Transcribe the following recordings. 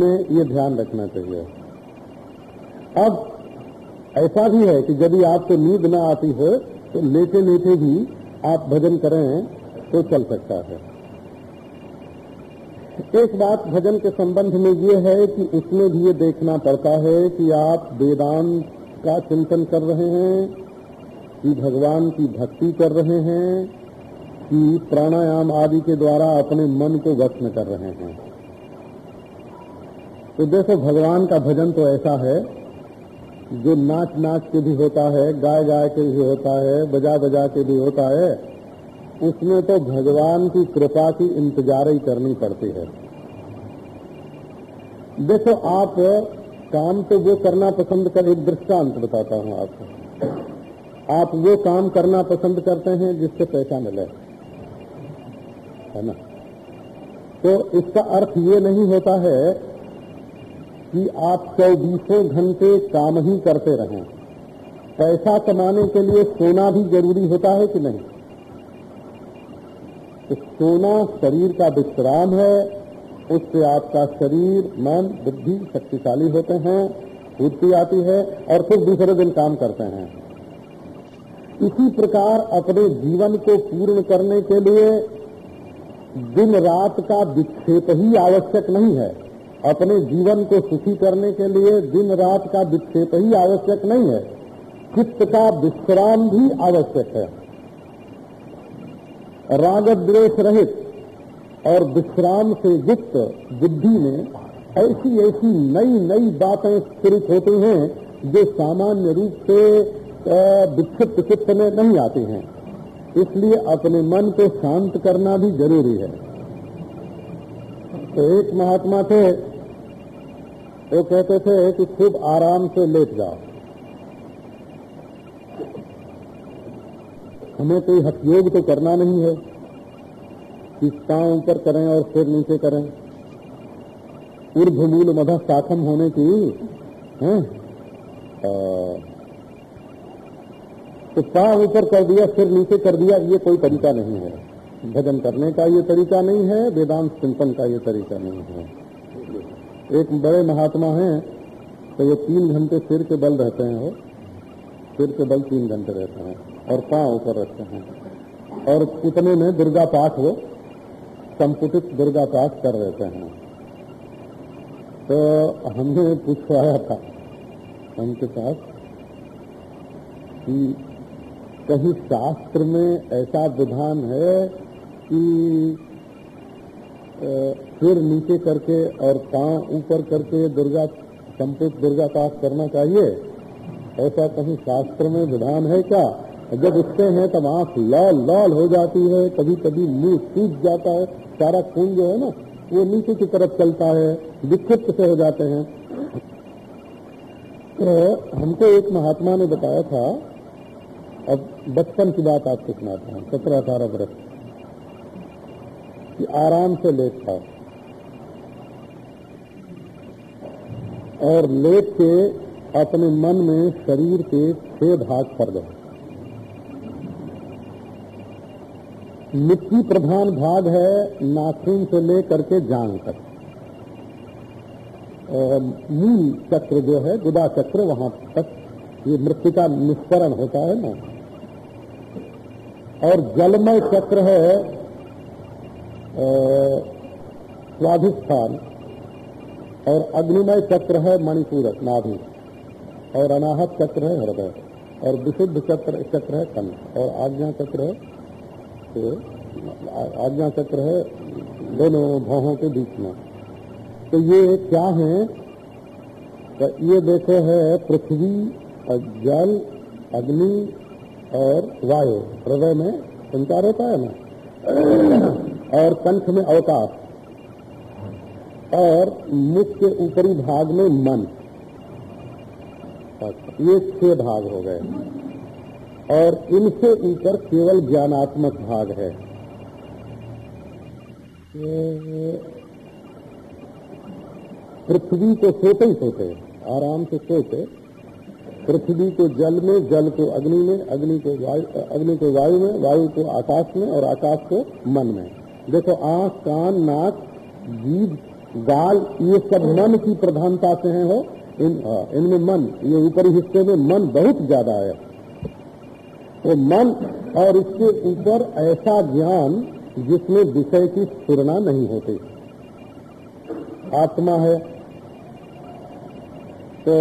में ये ध्यान रखना चाहिए। अब ऐसा भी है कि यदि आपको नींद न आती हो तो लेटे लेटे भी आप भजन करें तो चल सकता है। एक बात भजन के संबंध में ये है कि इसमें भी ये देखना पड़ता है कि आप वेदांत का चिंतन कर रहे हैं, कि भगवान की भक्ति कर रहे हैं, कि प्राणायाम आदि के द्वारा अपने मन को में कर रहे हैं। तो देखो, भगवान का भजन तो ऐसा है, जो नाच नाच के भी होता है गाय गाय के भी होता है बजा बजा के भी होता है, उसमें तो भगवान की कृपा की इंतज़ार ही करनी पड़ती है। देखो, आप काम तो वो करना पसंद कर, एक दृष्टांत बताता हूँ आपको। आप वो काम करना पसंद करते हैं जिससे पैसा मिले, है ना? तो इसका अर्थ ये नहीं होता है कि आप चौबीसों घंटे काम ही करते रहें। पैसा कमाने के लिए सोना भी ज़रूरी होता है कि नहीं? तो सोना शरीर का विश्राम है, उससे आपका शरीर, मन बुद्धि शक्तिशाली होते हैं फूर्ति आती है और फिर दूसरे दिन काम करते हैं। इसी प्रकार अपने जीवन को पूर्ण करने के लिए दिन रात का विक्षेप ही आवश्यक नहीं है। अपने जीवन को सुखी करने के लिए दिन रात का विक्षेप ही आवश्यक नहीं है। चित्त का विश्राम भी आवश्यक है। राग द्वेष रहित और विश्राम से युक्त बुद्धि में ऐसी ऐसी नई नई बातें स्फुरित होती हैं, जो सामान्य रूप से विक्षिप्त चित्त में नहीं आती हैं। इसलिए अपने मन को शांत करना भी ज़रूरी है। तो एक महात्मा थे, वो कहते थे कि खूब आराम से लेट जाओ। हमें कोई हथयोग तो करना नहीं है, कि पाँव ऊपर करें और सिर नीचे करें। ऊर्धमूल मधा साखम होने की, है? तो पाँव ऊपर कर दिया, सिर नीचे कर दिया, ये कोई तरीका नहीं है। भजन करने का ये तरीका नहीं है, वेदांत चिंतन का ये तरीका नहीं है। एक बड़े महात्मा हैं तो ये तीन घंटे सिर के बल रहते हैं वो। सिर के बल तीन घंटे रहते हैं, और पाँव ऊपर रखते हैं। और इतने में दुर्गा पाठ वो संपुटित दुर्गा पाठ कर रहते हैं। तो हमने पूछवाया था उनके पास कि कहीं शास्त्र में ऐसा विधान है कि सिर नीचे करके और पाँव ऊपर करके दुर्गा, संपुट दुर्गा पाठ करना चाहिए? ऐसा कहीं शास्त्र में विधान है क्या? जब उठते हैं तब आँख लाल लाल हो जाती है कभी कभी मुँह सूज जाता है, सारा खून जो है ना, वो नीचे की तरफ़ चलता है, विक्षिप्त से हो जाते हैं। तो हमको एक महात्मा ने बताया था, अब बचपन की बात आपको सुनाता हूँ, सत्रह अठारह वर्ष कि आराम से लेट खाओ। और लेट के अपने मन में शरीर के छह भाग कर दो। मिट्टी प्रधान भाग है, नाखून से लेकर के जांग तक। मूल चक्र जो है, गुदा चक्र, वहाँ तक ये मृत्यु का निस्करण होता है ना। और जलमय चक्र है स्वाधिष्ठान और अग्निमय चक्र है मणिपूरक, नाभि। और अनाहत चक्र है हृदय। और विशुद्ध चक्र चक्र है कंठ और आज्ञा चक्र है आज्ञा चक्र है दोनों भावों के बीच में। तो ये क्या है? तो ये देखो है पृथ्वी, जल, अग्नि और वायु। हृदय में संचार होता है ना? और कंठ में अवकाश और मुख के ऊपरी भाग में मन। ये छह भाग हो गए। और इनसे ऊपर केवल ज्ञानात्मक भाग है। पृथ्वी को सोते ही सोते, आराम से सोते, पृथ्वी को जल में, जल को अग्नि में, अग्नि को वायु, अग्नि को वायु में, वायु को आकाश में और आकाश को मन में। देखो आँख, कान, नाक, जीभ, गाल, ये सब मन की प्रधानता से है हो इन इनमें मन, ये ऊपरी हिस्से में मन बहुत ज़्यादा है। तो मन और इसके ऊपर ऐसा ज्ञान जिसमें विषय की स्फुरना नहीं होती। आत्मा है। तो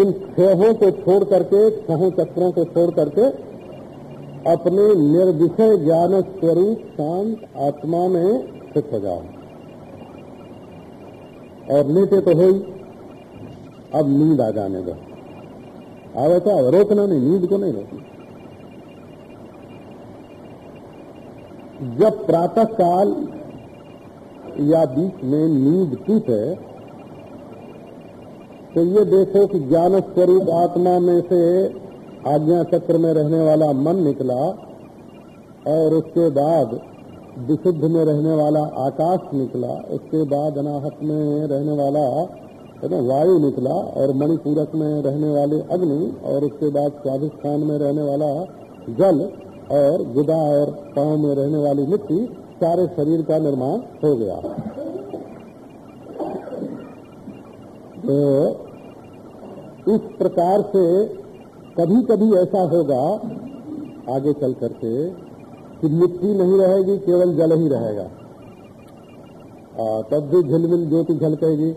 इन छहों को छोड़ करके, छहों चक्रों को छोड़ करके अपने निर्विषय ज्ञान स्वरूप शांत आत्मा में स्थित हो जाओ। और लेटे तो हो अब नींद आ जाने दो। आवे तो रोकना नहीं, नींद को नहीं रोकना। जब प्रातः काल या बीच में नींद टूट है तो ये देखो कि ज्ञान स्वरूप आत्मा में से आज्ञा चक्र में रहने वाला मन निकला और उसके बाद विशुद्ध में रहने वाला आकाश निकला, उसके बाद अनाहत में रहने वाला वायु निकला और मणिपूरक में रहने वाले अग्नि और उसके बाद स्वाधिष्ठान में रहने वाला जल और गुदा और पाँव में रहने वाली मिट्टी सारे शरीर का निर्माण हो गया। तो इस प्रकार से कभी कभी ऐसा होगा आगे चल करके कि मिट्टी नहीं रहेगी केवल जल ही रहेगा। आ, तब भी झिलमिल ज्योति झलकेगी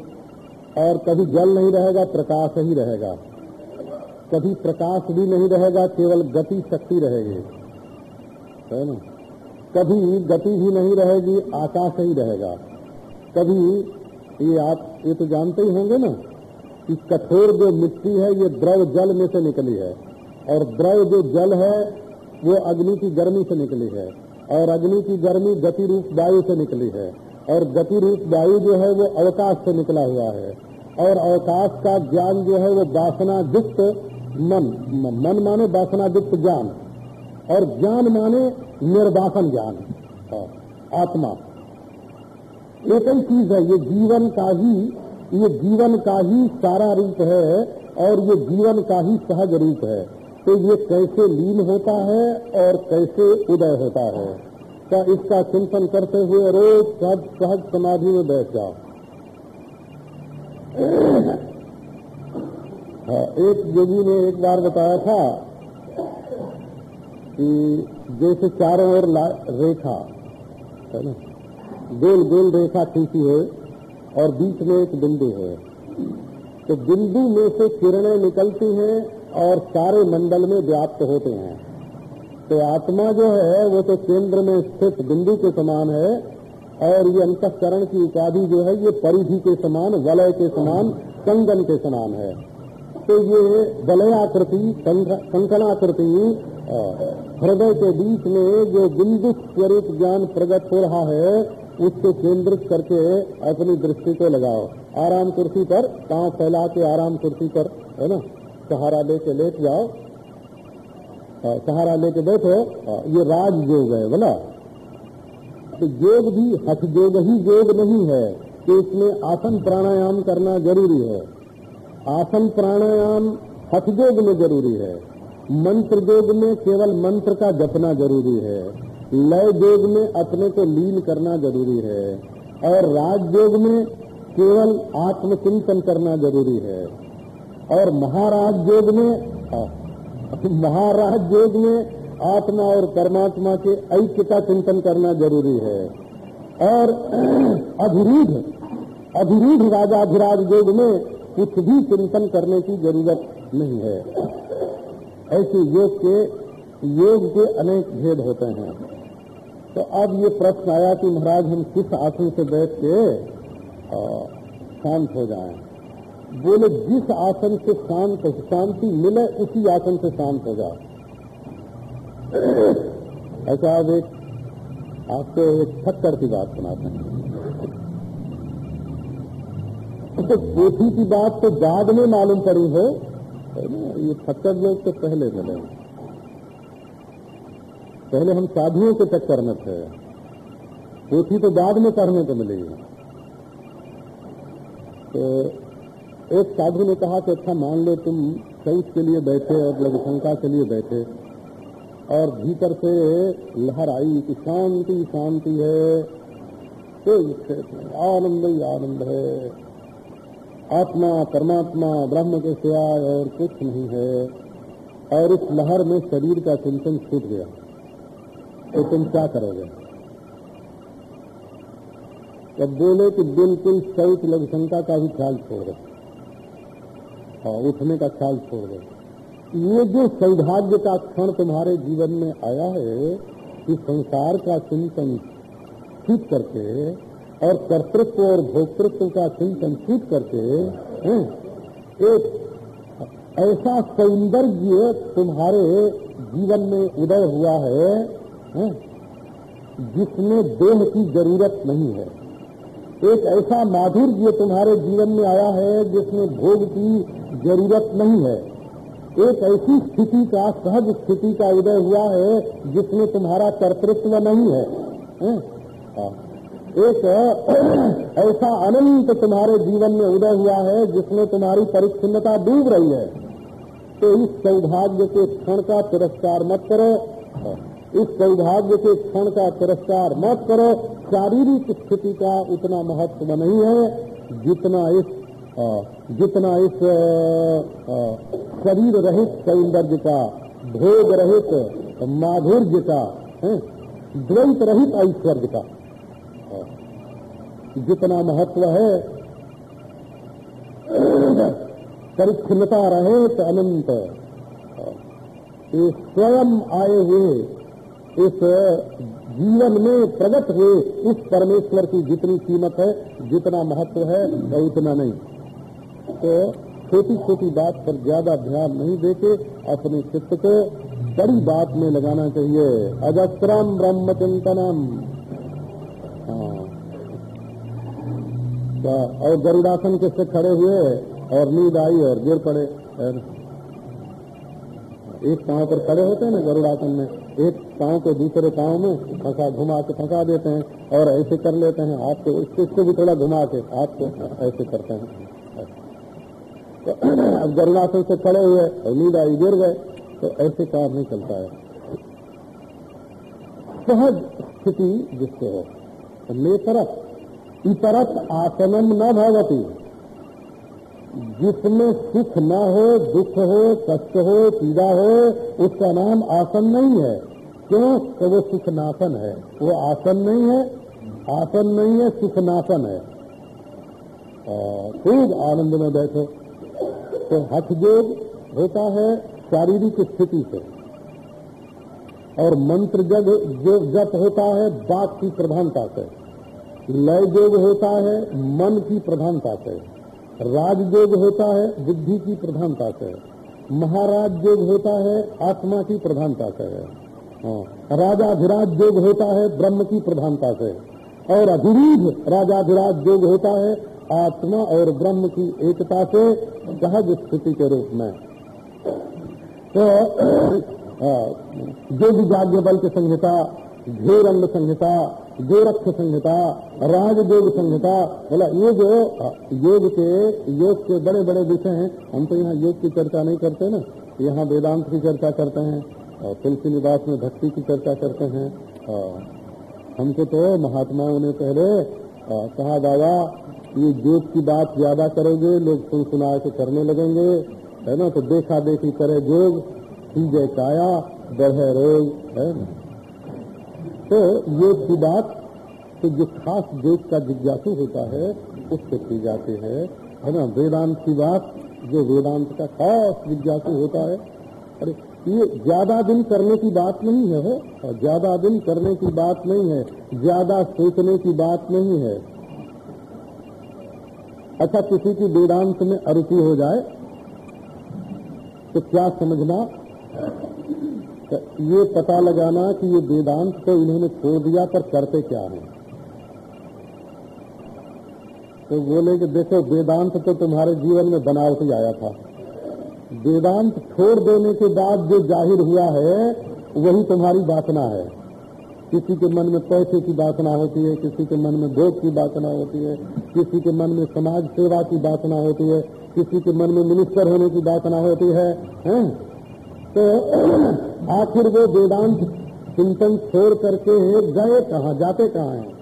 और कभी जल नहीं रहेगा प्रकाश ही रहेगा। कभी प्रकाश भी नहीं रहेगा केवल गति शक्ति रहेगी। है ना? कभी गति भी नहीं रहेगी आकाश ही रहेगा। कभी ये आप ये तो जानते ही होंगे ना कि कठोर जो मिट्टी है ये द्रव जल में से निकली है। और द्रव जो जल है वो अग्नि की गर्मी से निकली है। और अग्नि की गर्मी गति रूप वायु से निकली है। और गति रूप वायु जो है वो अवकाश से निकला हुआ है। और अवकाश का ज्ञान जो है वो वासना मन मन माने वासना ज्ञान। और ज्ञान माने निर्वासन ज्ञान। हाँ, आत्मा। एक ही चीज़ है ये जीवन का ही ये जीवन का ही सारा रूप है और ये जीवन का ही सहज रूप है। तो ये कैसे लीन होता है और कैसे उदय होता है? क्या इसका चिंतन करते हुए रोज सहज सहज समाधि में बैठ जाओ। हाँ, एक योगी ने एक बार बताया था कि जैसे चारों ओर रेखा है ना? गोल गोल रेखा खींची है और बीच में एक बिंदु है। तो बिंदु में से किरणें निकलती हैं और सारे मंडल में व्याप्त होते हैं। तो आत्मा जो है, वो तो केंद्र में स्थित बिंदु के समान है और ये अंतकरण की उपाधि जो है, ये परिधि के समान, वलय के समान, कंगन के समान है। तो ये वलयाकृति कंकणाकृति हृदय के बीच में जो बिंदु स्वरूप ज्ञान प्रकट हो रहा है उसको केंद्रित करके अपनी दृष्टि को लगाओ। आराम कुर्सी पर पाँव फैला के आराम कुर्सी पर, है ना? सहारा लेके लेट जाओ। सहारा लेके बैठो। ये राज योग है, बोला। तो योग भी हठ योग ही योग नहीं है, कि इसमें आसन प्राणायाम करना ज़रूरी है। आसन प्राणायाम हठ योग में ज़रूरी है। मंत्र योग में केवल मंत्र का जपना ज़रूरी है। लय योग में अपने को लीन करना ज़रूरी है, और राज योग में केवल आत्मचिंतन करना ज़रूरी है, और महाराज योग में महाराज योग में आत्मा और परमात्मा के ऐक्य का चिंतन करना ज़रूरी है, और अधिरूढ़ अधिरूढ़ राजाधिराज योग में कुछ भी चिंतन करने की ज़रूरत नहीं है। ऐसे योग के योग के अनेक भेद होते हैं। तो अब ये प्रश्न आया कि महाराज, हम किस आसन से बैठ के शांत हो जाए? बोले, जिस आसन से शांत, शांति मिले, उसी आसन से शांत हो जाए ऐसा अब एक, आपको एक थक्कर की बात सुनाते हैं। तो पोथी की बात तो बाद में मालूम पड़ी है। ये थक्कर लोग तो पहले मिले पहले हम साधुओं के चक्कर में थे। पोथी तो बाद में पढ़ने को मिलेगी तो एक साधु ने कहा कि अच्छा मान लो तुम शौच के लिए बैठे और लघुशंका के लिए बैठे और भीतर से लहर आई कि शांति शांति है। नहीं आनंद ही आनंद है। आत्मा, परमात्मा, ब्रह्म के सिवाय और कुछ नहीं है। और इस लहर में शरीर का चिंतन छूट गया। तो तुम क्या करोगे? जब बोले कि बिल्कुल शौच लघुशंका का भी ख्याल छोड़ दो। और उठने का ख्याल छोड़ दो। ये जो सौभाग्य का क्षण तुम्हारे जीवन में आया है कि संसार का चिंतन छूट करके और कर्तृत्व और भोक्तृत्व का चिंतन छूट करके हैं, एक ऐसा सौंदर्य तुम्हारे जीवन में उदय हुआ है, है जिसमें देह की ज़रूरत नहीं है। एक ऐसा माधुर्य तुम्हारे जीवन में आया है जिसमें भोग की ज़रूरत नहीं है। एक ऐसी स्थिति का सहज स्थिति का उदय हुआ है जिसमें तुम्हारा कर्तृत्व नहीं है, है? एक ऐसा अनंत तुम्हारे जीवन में उदय हुआ है जिसमें तुम्हारी परिच्छिन्नता डूब रही है। तो इस सौभाग्य के क्षण का तिरस्कार मत करो। इस सौभाग्य के क्षण का तिरस्कार मत करो। शारीरिक स्थिति का उतना महत्व नहीं है जितना इस जितना इस शरीर रहित सौंदर्य का, भोग रहित माधुर्य का द्वैत रहित ऐश्वर्य का। जितना महत्व है, परिच्छिन्नता रहित अनंत। ये स्वयं आए हुए इस जीवन में प्रकट हुए इस परमेश्वर की जितनी कीमत है, जितना महत्व है उतना नहीं। तो छोटी छोटी बात पर ज़्यादा ध्यान नहीं देके अपने चित्त को बड़ी बात में लगाना चाहिए। अजस्त्रम ब्रह्म चिंतनम और गरुड़ासन के से खड़े हुए और नींद आई और गिर पड़े। एक पाँव पर खड़े होते हैं ना गरुड़ासन में? एक पाँव को दूसरे पाँव में फंसा, घुमा के फंसा देते हैं और ऐसे कर लेते हैं। हाथ को इसको भी थोड़ा घुमा के हाथ को ऐसे करते हैं। तो अब गरुड़ासन से खड़े हुए और नींद आई, गिर गए तो ऐसे काम नहीं चलता है। सहज स्थिति जिससे हो। नेतरत इतरत आसनम न भगवती जिसमें सुख न हो, दुख हो, कष्ट हो, पीड़ा हो, उसका नाम आसन नहीं है। क्यों? तो वो सुख नाशन है। वो आसन नहीं है। आसन नहीं है सुख नाशन है खूब आनंद में बैठे। तो हठ योग होता है शारीरिक स्थिति से। और मंत्र जग जप होता है, बात की प्रधानता से। लय योग होता है, मन की प्रधानता से। राजयोग होता है, बुद्धि की प्रधानता से। महाराज योग होता है, आत्मा की प्रधानता से हाँ। राजाधिराज योग होता है ब्रह्म की प्रधानता से। और अधिरीध राजाधिराज योग होता है आत्मा और ब्रह्म की एकता से सहज स्थिति के रूप में। तो योग जाग्ञ बल की संहिता, घेरंग संहिता, गोरक्ष संहिता राजयोग संहिता, बोला, ये जो योग के योग के बड़े बड़े विषय हैं, हम तो यहाँ योग की चर्चा नहीं करते ना, यहाँ वेदांत की चर्चा करते हैं। तुलसी निवास में भक्ति की चर्चा करते हैं। हमको तो महात्माओं ने पहले कहा, दादा, ये योग की बात ज़्यादा करोगे, लोग सुन सुना के करने लगेंगे, है ना? तो देखा देखी करे योग जय काया, बढ़े रोग, है ना? तो योग की बात तो जो खास योग का जिज्ञासु होता है, उससे की जाती है है ना? वेदांत की बात, जो वेदांत का खास जिज्ञासु होता है, अरे ये ज़्यादा दिन करने की बात नहीं है ज़्यादा दिन करने की बात नहीं है, ज़्यादा सोचने की बात नहीं है। अच्छा किसी की वेदांत में अरुचि हो जाए तो क्या समझना? तो ये पता लगाना कि ये वेदांत तो इन्होंने छोड़ दिया, पर करते क्या है? तो बोले कि देखो, वेदांत तो तुम्हारे जीवन में बनावटी आया था। वेदांत छोड़ देने के बाद जो ज़ाहिर हुआ है वही तुम्हारी वासना है। किसी के मन में पैसे की वासना होती है किसी के मन में भोग की वासना होती है किसी के मन में समाज सेवा की वासना होती है किसी के मन में मिनिस्टर होने की वासना होती है, है? तो आखिर वो वेदांत चिंतन छोड़ करके गए कहा जाते कहा हैं?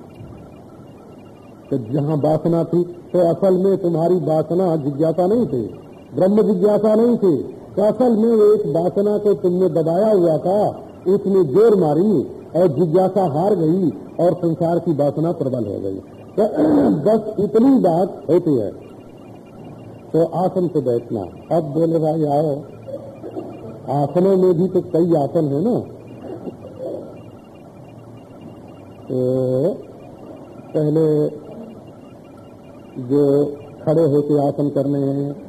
तो जहाँ वासना थी तो असल में तुम्हारी वासना जिज्ञासा नहीं थी। ब्रह्म जिज्ञासा नहीं थी। तो असल में एक वासना को तुमने दबाया हुआ था, उसने ज़ोर मारी और जिज्ञासा हार गई और संसार की वासना प्रबल हो गई। तो बस इतनी बात होती है। तो आसन से बैठना। अब बोले भाई आओ आसनों में भी तो कई आसन है ना? तो पहले जो खड़े होकर आसन करने हैं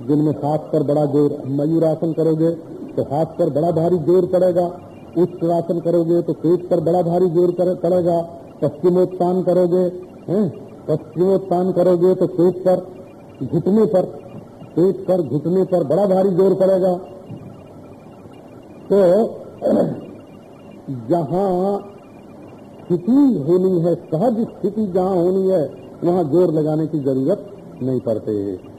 जिनमें हाथ पर बड़ा ज़ोर मयूर आसन करोगे तो हाथ पर बड़ा भारी ज़ोर पड़ेगा। उच्च आसन करोगे तो पेट पर बड़ा भारी ज़ोर पड़ेगा। पश्चिमोत्तान करोगे, हैं? पश्चिमोत्तान करोगे तो पेट पर घुटने पर, पेट पर घुटने पर बड़ा भारी ज़ोर पड़ेगा। तो जहाँ स्थिति होनी है, सहज स्थिति जहाँ होनी है, वहाँ ज़ोर लगाने की ज़रूरत नहीं पड़ती।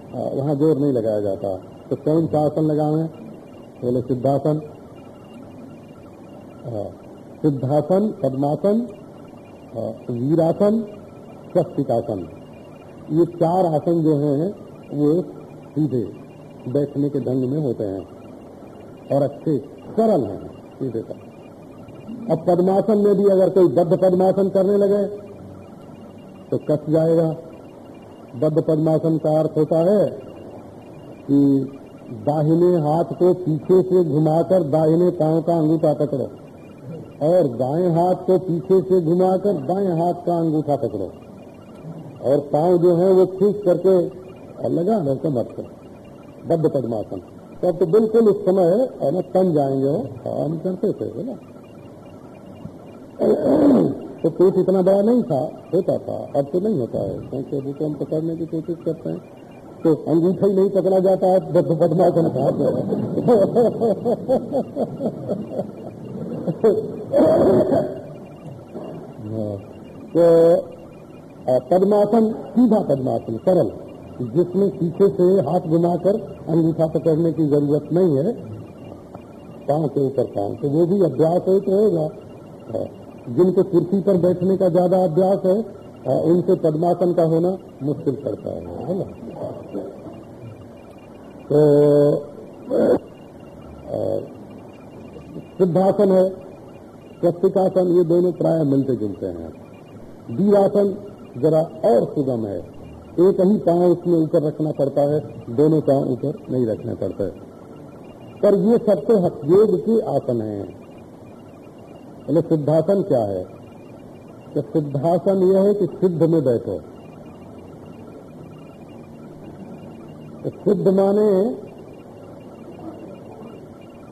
वहाँ ज़ोर नहीं लगाया जाता। तो कौन सा आसन लगावे बोले सिद्धासन। सिद्धासन, पद्मासन वीरासन, स्वस्तिकासन। ये चार आसन जो हैं, वो सीधे बैठने के ढंग में होते हैं और अच्छे, सरल हैं, सीधे का अब पद्मासन में भी अगर कोई बद्ध पद्मासन करने लगे तो कस जाएगा। बद्ध पद्मासन का अर्थ होता है कि दाहिने हाथ को पीछे से घुमाकर दाहिने पाँव का अंगूठा पकड़ो और दाएँ हाथ को पीछे से घुमाकर दाएँ हाथ का अंगूठा पकड़ो। और पाँव जो है वो खींच करके और लगा ना कमर से बद्ध पद्मासन। तब तो बिल्कुल उस समय है ना, तन जाएँगे हम करते थे ना? तो पेट इतना बड़ा नहीं था, होता था, अब तो नहीं होता है। क्योंकि अभी तो हम पकड़ने की कोशिश करते हैं। तो अंगूठा ही नहीं पकड़ा जाता है बद्ध पद्मासन था तो पद्मासन, सीधा पद्मासन, सरल। जिसमें पीछे से हाथ घुमाकर अंगूठा पकड़ने की ज़रूरत नहीं है। पाँव के ऊपर पाँव। तो वो भी अभ्यास है तो होगा जिनको कुर्सी पर बैठने का ज़्यादा अभ्यास है उनसे पद्मासन का होना मुश्किल पड़ता है है ना? तो सिद्धासन है स्वस्तिकासन ये दोनों प्राय मिलते जुलते हैं। वीरासन जरा और सुगम है। एक ही पाँव उसमें ऊपर रखना पड़ता है, दोनों पाँव ऊपर नहीं रखने पड़ते। पर ये सबसे हकयोग के आसन हैं। बोले सिद्धासन क्या है? तो सिद्धासन यह है कि सिद्ध में बैठो। तो सिद्ध माने,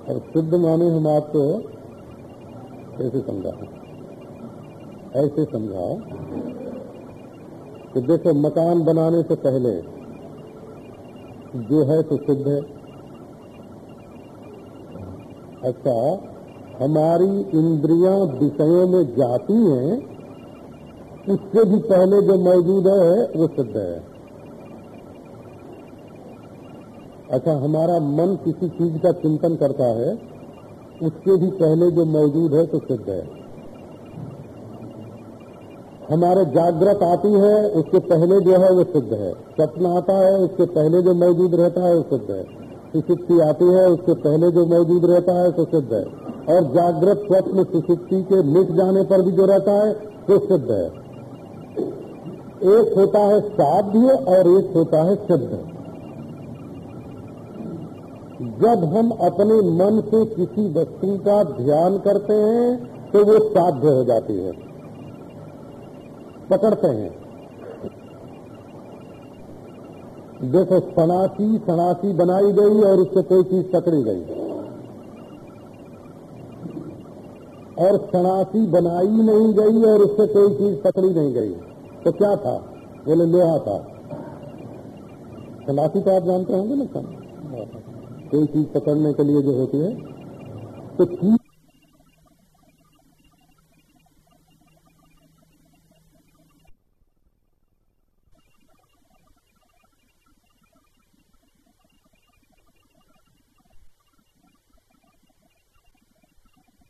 और सिद्ध माने हम आपको ऐसे समझा ऐसे समझा कि जैसे मकान बनाने से पहले जो है तो सिद्ध है। अच्छा हमारी इंद्रियाँ विषयों में जाती हैं, उससे भी पहले जो मौजूद है, वो सिद्ध है। अच्छा हमारा मन किसी चीज़ का चिंतन करता है उसके भी पहले जो मौजूद है तो सिद्ध है। हमारे जागृत आती है उसके पहले जो है, वो सिद्ध है। स्वप्न आता है उसके पहले जो मौजूद रहता है, वो सिद्ध है। सुसुप्ति आती है उसके पहले जो मौजूद रहता है तो सिद्ध है। और जागृत स्वप्न सुसुप्ति के मिट जाने पर भी जो रहता है, वो सिद्ध है। एक होता है साध्य और एक होता है सिद्ध। जब हम अपने मन से किसी वस्तु का ध्यान करते हैं तो वो साध्य हो जाती है। पकड़ते हैं। देखो, सनासी सनासी बनाई गई और उससे कोई चीज़ पकड़ी गई। और सनासी बनाई नहीं गई और उससे कोई चीज़ पकड़ी नहीं गई। तो क्या था? बोले लोहा था। सनासी तो आप जानते होंगे ना कोई चीज़ पकड़ने के लिए जो होती है। तो चीज़